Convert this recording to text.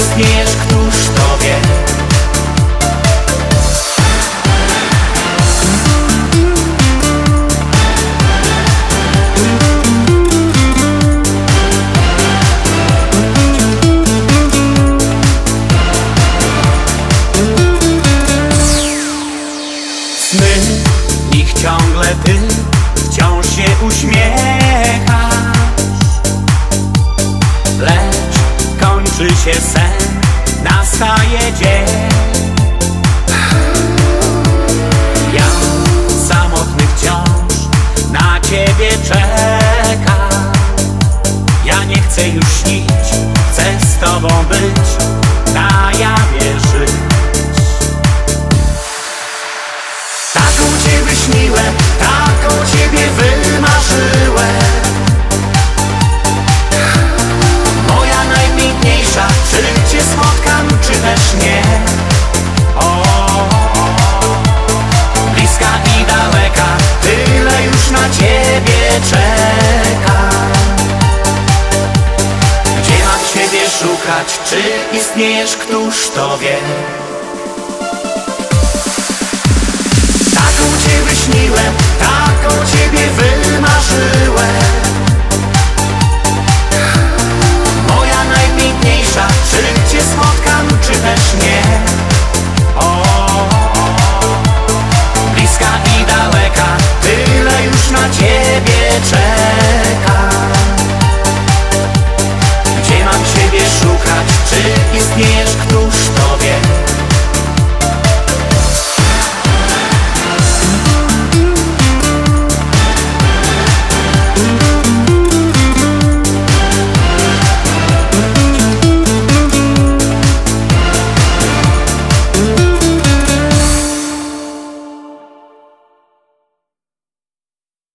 istniejesz? Któż to wie? Sny, ich ciągle ty Wciąż się uśmiechasz się sen Nastaje dzień. Ja samotny wciąż Na ciebie czekam. Ja nie chcę już śnić Chcę z tobą być szukać, czy istniejesz, któż to wie. Taką ciebie śniłem, taką ciebie wymarzyłem